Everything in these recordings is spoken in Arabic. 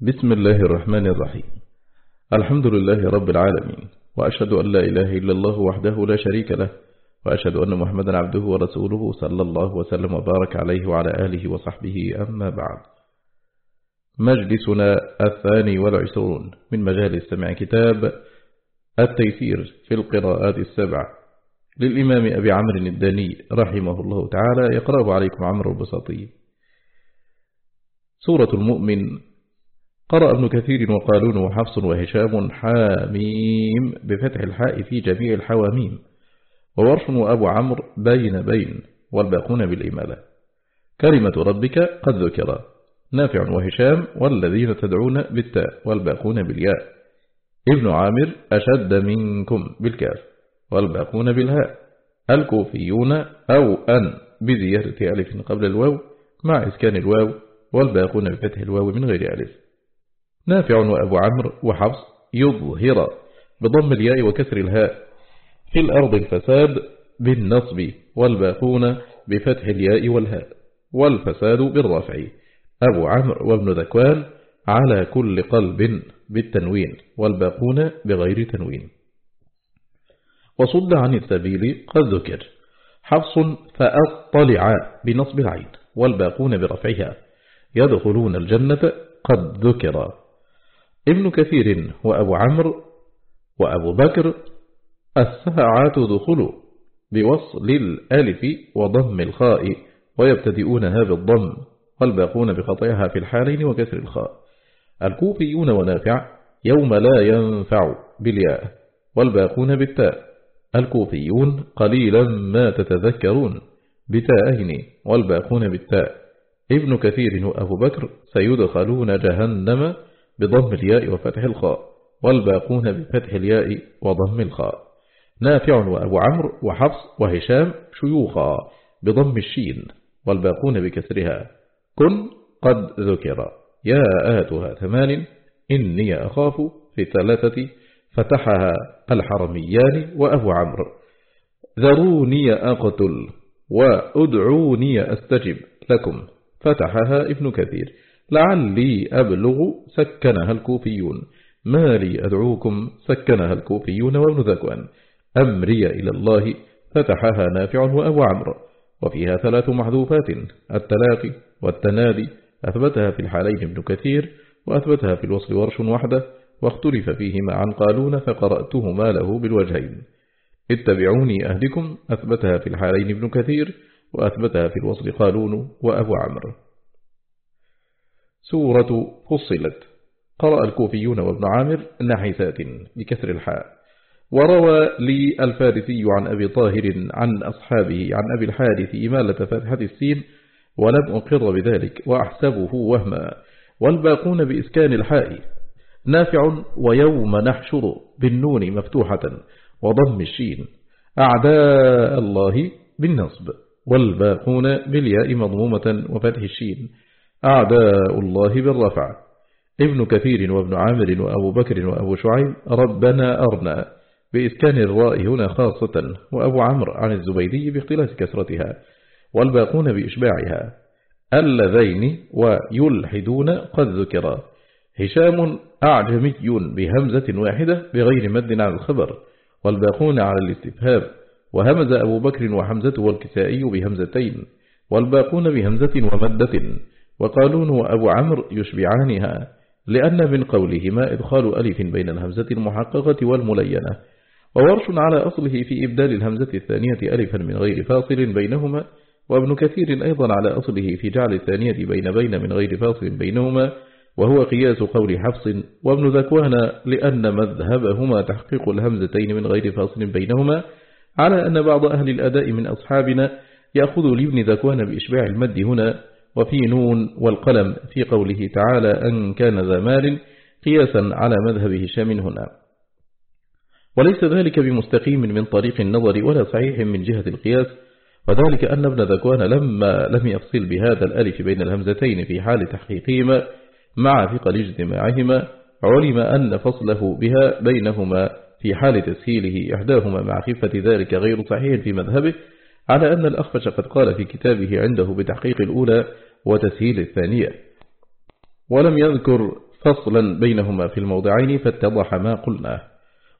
بسم الله الرحمن الرحيم. الحمد لله رب العالمين وأشهد أن لا إله إلا الله وحده لا شريك له وأشهد أن محمدا عبده ورسوله صلى الله وسلم وبارك عليه وعلى آله وصحبه أما بعد. مجلسنا الثاني والعشرون من مجال استمع كتاب التيسير في القراءات السبع. للإمام أبي عمرو الداني رحمه الله تعالى يقرأ عليكم عمرو البساطي. سورة المؤمن قرأ ابن كثير وقالون وحفص وهشام حاميم بفتح الحاء في جميع الحواميم وورش وأبو عمرو بين بين والباقون بالإمالة. كلمة ربك قد ذكر نافع وهشام والذين تدعون بالتاء والباقون بالياء. ابن عامر أشد منكم بالكاف والباقون بالهاء. الكوفيون أو أن بزيادة ألف قبل الواو مع إسكان الواو والباقون بفتح الواو من غير ألف. نافع وأبو عمرو وحفص يظهر بضم الياء وكسر الهاء في الأرض الفساد بالنصب والباقون بفتح الياء والهاء والفساد بالرفع أبو عمرو وابن ذكوان على كل قلب بالتنوين والباقون بغير تنوين وصد عن السبيل قد ذكر حفص فأطلع بنصب العين والباقون برفعها يدخلون الجنة قد ذكر ابن كثير وأبو عمرو وأبو بكر الساعات دخلوا بوصل الألف وضم الخاء ويبتدئونها بالضم والباقون بخطئها في الحالين وكسر الخاء. الكوفيون ونافع يوم لا ينفع بالياء والباقون بالتاء. الكوفيون قليلا ما تتذكرون بتاءين والباقون بالتاء. ابن كثير وأبو بكر سيدخلون جهنم بضم الياء وفتح الخاء والباقون بفتح الياء وضم الخاء. نافع وأبو عمرو وحفص وهشام شيوخا بضم الشين والباقون بكسرها. كن قد ذكر. يا آتها ثمان إني أخاف في ثلاثة فتحها الحرميان وأبو عمرو. ذروني أقتل وأدعوني أستجب لكم فتحها ابن كثير. لعلي أبلغ سكنها الكوفيون ما لي أدعوكم سكنها الكوفيون وابن ذكوان. أمري إلى الله فتحها نافع وأبو عمرو. وفيها ثلاث محذوفات التلاقي والتنادي. أثبتها في الحالين ابن كثير وأثبتها في الوصل ورش وحده واختلف فيهما عن قالون فقرأتهما له بالوجهين. اتبعوني أهدكم أثبتها في الحالين ابن كثير وأثبتها في الوصل قالون وأبو عمرو. سورة فصلت. قرأ الكوفيون وابن عامر نحسات بكسر الحاء. وروى لي الفارسي عن أبي طاهر عن أصحابه عن أبي الحارث إمالة فاتحة السين ولم أقر بذلك وأحسبه وهما. والباقون بإسكان الحاء. نافع ويوم نحشر بالنون مفتوحة وضم الشين. أعداء الله بالنصب والباقون بالياء مضمومة وفتح الشين. أعداء الله بالرفع. ابن كثير وابن عامر وأبو بكر وأبو شعيب ربنا أرنا. بإسكان الراء هنا خاصة وأبو عمرو عن الزبيدي باختلاف كسرتها والباقون بإشباعها. اللذين ويلحدون قد ذكرا هشام أعجمي بهمزة واحدة بغير مد على الخبر والباقون على الاستفهام. وهمز أبو بكر وحمزة والكسائي بهمزتين والباقون بهمزة ومدة. وقالون وأبو عمرو يشبعانها لأن من قولهما إدخال ألف بين الهمزة المحققة والملينة وورش على أصله في إبدال الهمزة الثانية ألفا من غير فاصل بينهما وابن كثير أيضا على أصله في جعل الثانية بين بين من غير فاصل بينهما وهو قياس قول حفص وابن ذكوان لأن مذهبهما تحقيق الهمزتين من غير فاصل بينهما على أن بعض أهل الأداء من أصحابنا يأخذ لابن ذكوان بإشباع المد هنا وفي نون والقلم في قوله تعالى أن كان ذا مال قياسا على مذهب هشام هنا. وليس ذلك بمستقيم من طريق النظر ولا صحيح من جهة القياس وذلك أن ابن ذكوان لما لم يفصل بهذا الألف بين الهمزتين في حال تحقيقهما مع ثقل اجتماعهما علم أن فصله بها بينهما في حال تسهيله إحداهما مع خفة ذلك غير صحيح في مذهبه على أن الأخفش قد قال في كتابه عنده بتحقيق الأولى وتسهيل الثانية. ولم يذكر فصلا بينهما في الموضعين فاتضح ما قلناه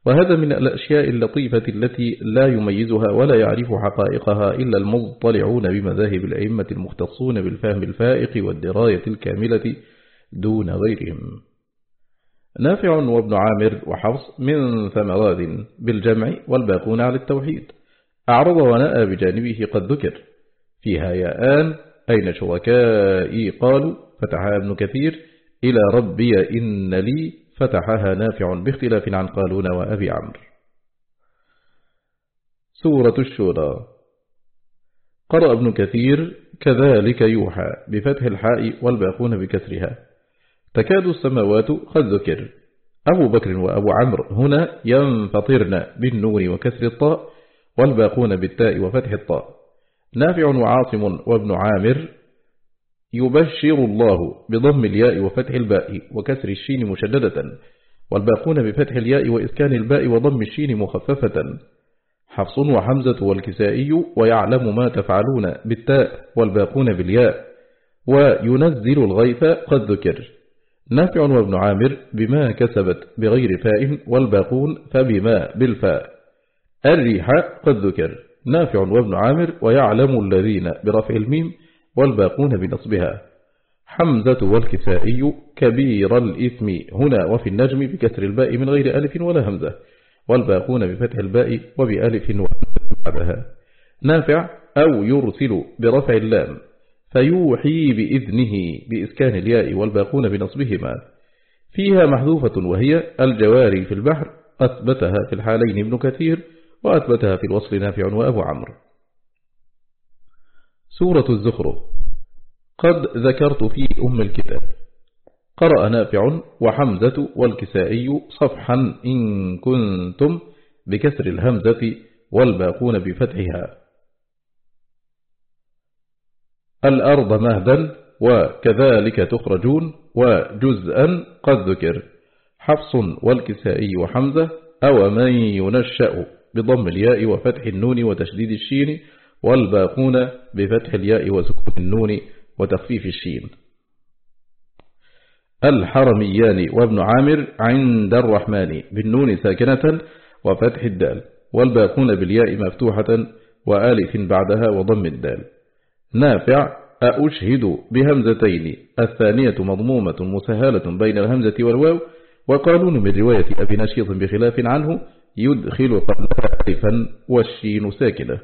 وهذا من الأشياء اللطيفة التي لا يميزها ولا يعرف حقائقها إلا المضطلعون بمذاهب الأئمة المختصون بالفهم الفائق والدراية الكاملة دون غيرهم. نافع وابن عامر وحفص من ثمرات بالجمع والباقون على التوحيد. أعرض ونأى بجانبه قد ذكر. فيها ياءان أين شركائي؟ قالوا فتحها ابن كثير. إلى ربي إن لي. فتحها نافع باختلاف عن قالون وأبي عمرو. سورة الشورى. قرأ ابن كثير كذلك يوحى بفتح الحاء والباقون بكسرها. تكاد السماوات قد ذكر. أبو بكر وأبو عمرو هنا ينفطرن بالنور وكسر الطاء. والباقون بالتاء وفتح الطاء. نافع وعاصم وابن عامر يبشر الله بضم الياء وفتح الباء وكسر الشين مشددة والباقون بفتح الياء وإسكان الباء وضم الشين مخففة. حفص وحمزة والكسائي ويعلم ما تفعلون بالتاء والباقون بالياء وينزل الغيث قد ذكر. نافع وابن عامر بما كسبت بغير فاء والباقون فبما بالفاء. الريح قد ذكر. نافع وابن عامر ويعلم الذين برفع الميم والباقون بنصبها. حمزة والكسائي كبير الإثم هنا وفي النجم بكسر الباء من غير ألف ولا همزة والباقون بفتح الباء وبألف بعدها. نافع أو يرسل برفع اللام فيوحي بإذنه بإسكان الياء والباقون بنصبهما. فيها محذوفة وهي الجواري في البحر أثبتها في الحالين ابن كثير وأثبتها في الوصل نافع وأبو عمرو. سورة الزخرف. قد ذكرت في أم الكتاب. قرأ نافع وحمزة والكسائي صفحا إن كنتم بكسر الهمزة والباقون بفتحها. الأرض مهدا وكذلك تخرجون وجزءا قد ذكر. حفص والكسائي وحمزة أو من ينشأ. بضم الياء وفتح النون وتشديد الشين والباقون بفتح الياء وسكون النون وتخفيف الشين. الحرميان وابن عامر عند الرحمن بالنون ساكنة وفتح الدال والباقون بالياء مفتوحة وآلف بعدها وضم الدال. نافع أشهد بهمزتين الثانية مضمومة مسهلة بين الهمزة والواو وقالون من رواية أبي نشيط بخلاف عنه يدخل قبلها ألفا والشين ساكنة.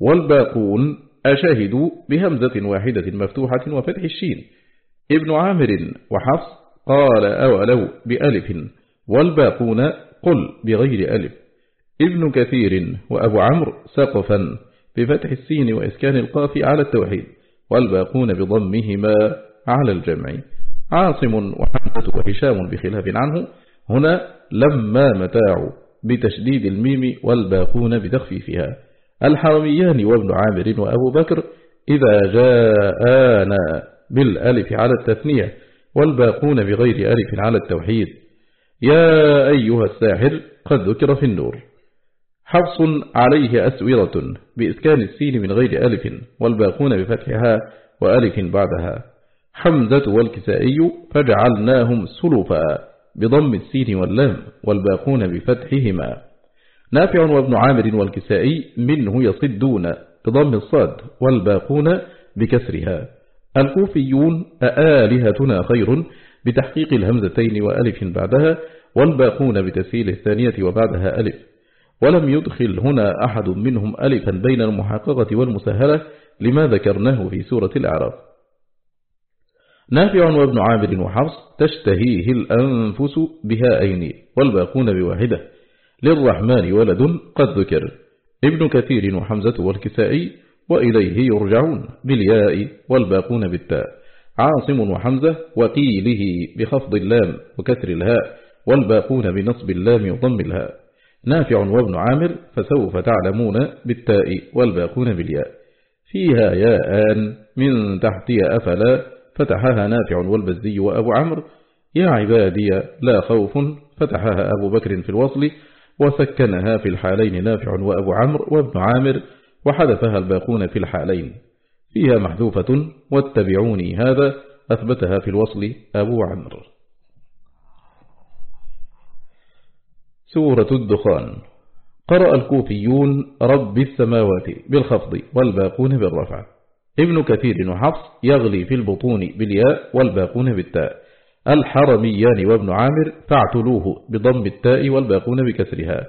والباقون أشهدوا بهمزة واحدة مفتوحة وفتح الشين. ابن عامر وحفص قال أولو بألف والباقون قل بغير ألف. ابن كثير وأبو عمرو سقفا بفتح السين وإسكان القاف على التوحيد والباقون بضمهما على الجمع. عاصم وحمزة وهشام بخلاف عنه هنا لما متاع بتشديد الميم والباقون بتخفيفها. الحرميان وابن عامر وأبو بكر إذا جاءنا بالألف على التثنية والباقون بغير ألف على التوحيد. يا أيها الساحر قد ذكر في النور. حفص عليه أسورة بإسكان السين من غير ألف والباقون بفتحها وألف بعدها. حمزة والكسائي فجعلناهم سلفا بضم السين واللام والباقون بفتحهما. نافع وابن عامر والكسائي منه يصدون بضم الصاد والباقون بكسرها. الكوفيون أآلهتنا خير بتحقيق الهمزتين وألف بعدها والباقون بتسهيل الثانية وبعدها ألف. ولم يدخل هنا أحد منهم ألفا بين المحققة والمسهلة لما ذكرناه في سورة الأعراف. نافع وابن عامر وحفص تشتهيه الأنفس بهائين والباقون بواحدة للرحمن ولد قد ذكر ابن كثير وحمزة والكسائي وإليه يرجعون بالياء والباقون بالتاء عاصم وحمزة وقيله بخفض اللام وكسر الهاء والباقون بنصب اللام وضم الهاء نافع وابن عامر فسوف تعلمون بالتاء والباقون بالياء فيها ياءان من تحتي أفلا فتحها نافع والبزي وأبو عمرو. يا عبادي لا خوف. فتحها أبو بكر في الوصل وسكنها في الحالين نافع وأبو عمرو وابن عامر وحذفها الباقون في الحالين. فيها محذوفة واتبعوني هذا أثبتها في الوصل أبو عمرو. سورة الدخان. قرأ الكوفيون رب السماوات بالخفض والباقون بالرفع. ابن كثير وحفص يغلي في البطون بالياء والباقون بالتاء. الحرميان وابن عامر فاعتلوه بضم التاء والباقون بكسرها.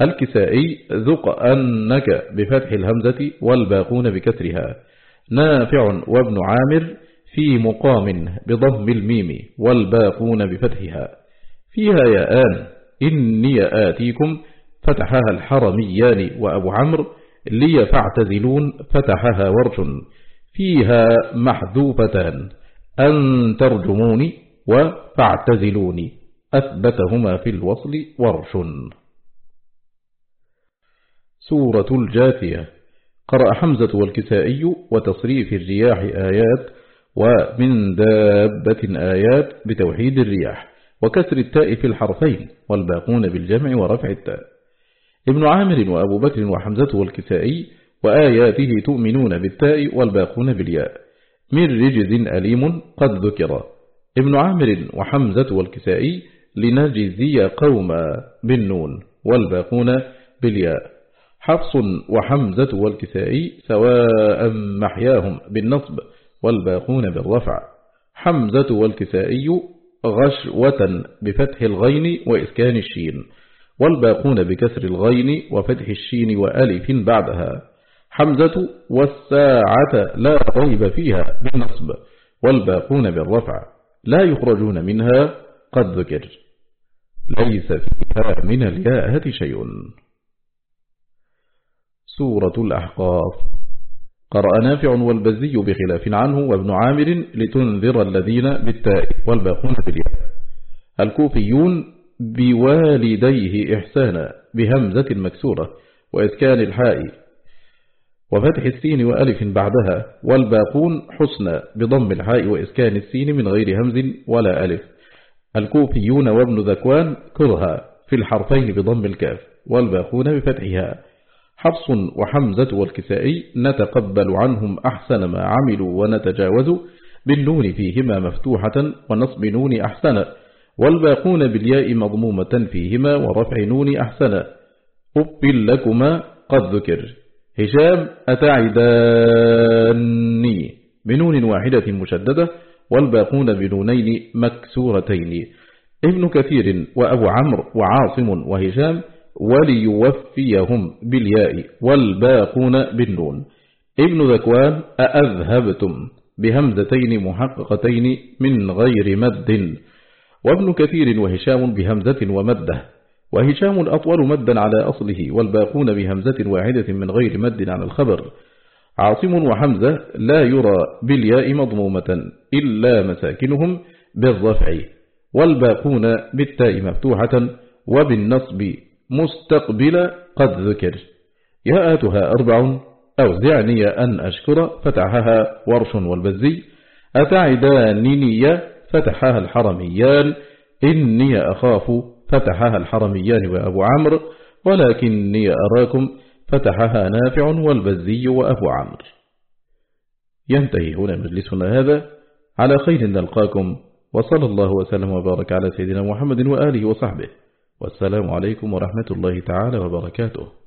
الكسائي ذق أنك بفتح الهمزة والباقون بكسرها. نافع وابن عامر في مقام بضم الميم والباقون بفتحها. فيها ياءان إني آتيكم فتحها الحرميان وأبو عمرو لي فاعتزلون فتحها ورش فيها محذوفتان أن ترجموني وفاعتزلوني أثبتهما في الوصل ورش. سورة الجاثية قرأ حمزة والكسائي وتصريف الرياح آيات ومن دابة آيات بتوحيد الرياح وكسر التاء في الحرفين والباقون بالجمع ورفع التاء. ابن عامر وأبو بكر وحمزة والكسائي وآياته تؤمنون بالتاء والباقون بالياء. من رجز أليم قد ذكر. ابن عامر وحمزة والكسائي لنجزي قوما بالنون والباقون بالياء. حفص وحمزة والكسائي سواء محياهم بالنصب والباقون بالرفع. حمزة والكسائي غشوة بفتح الغين وإسكان الشين. والباقون بكسر الغين وفتح الشين وألف بعدها. حمزة والساعة لا ريب فيها بالنصب والباقون بالرفع. لا يخرجون منها قد ذكر. ليس فيها من الياءة شيء. سورة الأحقاف. قرأ نافع والبزي بخلاف عنه وابن عامر لتنذر الذين بالتاء والباقون بالياء. الكوفيون بوالديه إحسانا بهمزة مكسورة وإسكان الحاء وفتح السين وألف بعدها والباقون حسنا بضم الحاء وإسكان السين من غير همز ولا ألف. الكوفيون وابن ذكوان كرها في الحرفين بضم الكاف والباقون بفتحها. حفص وحمزة والكسائي نتقبل عنهم أحسن ما عملوا ونتجاوز بالنون فيهما مفتوحة ونصب نون أحسن والباقون بالياء مضمومة فيهما ورفع نون أحسن. أبل لكما قد ذكر. هشام أتعداني. بنون واحدة مشددة والباقون بنونين مكسورتين. ابن كثير وأبو عمرو وعاصم وهشام وليوفيهم بالياء والباقون بالنون. ابن ذكوان أأذهبتم. بهمزتين محققتين من غير مد. وابن كثير وهشام بهمزة ومدة وهشام الأطول مدا على أصله والباقون بهمزة واحدة من غير مد على الخبر. عاصم وحمزة لا يرى بالياء مضمومة إلا مساكنهم بالرفع والباقون بالتاء مفتوحة وبالنصب مستقبل قد ذكر. ياءتها أربع أوزعني أن أشكر فتحها ورش والبزي. أتعدانني فتحها الحرميان. إني أخاف فتحها الحرميان وأبو عمرو ولكني أراكم فتحها نافع والبزي وأبو عمرو. ينتهي هنا مجلسنا هذا. على خير نلقاكم. وصلى الله وسلم وبارك على سيدنا محمد وآله وصحبه. والسلام عليكم ورحمة الله تعالى وبركاته.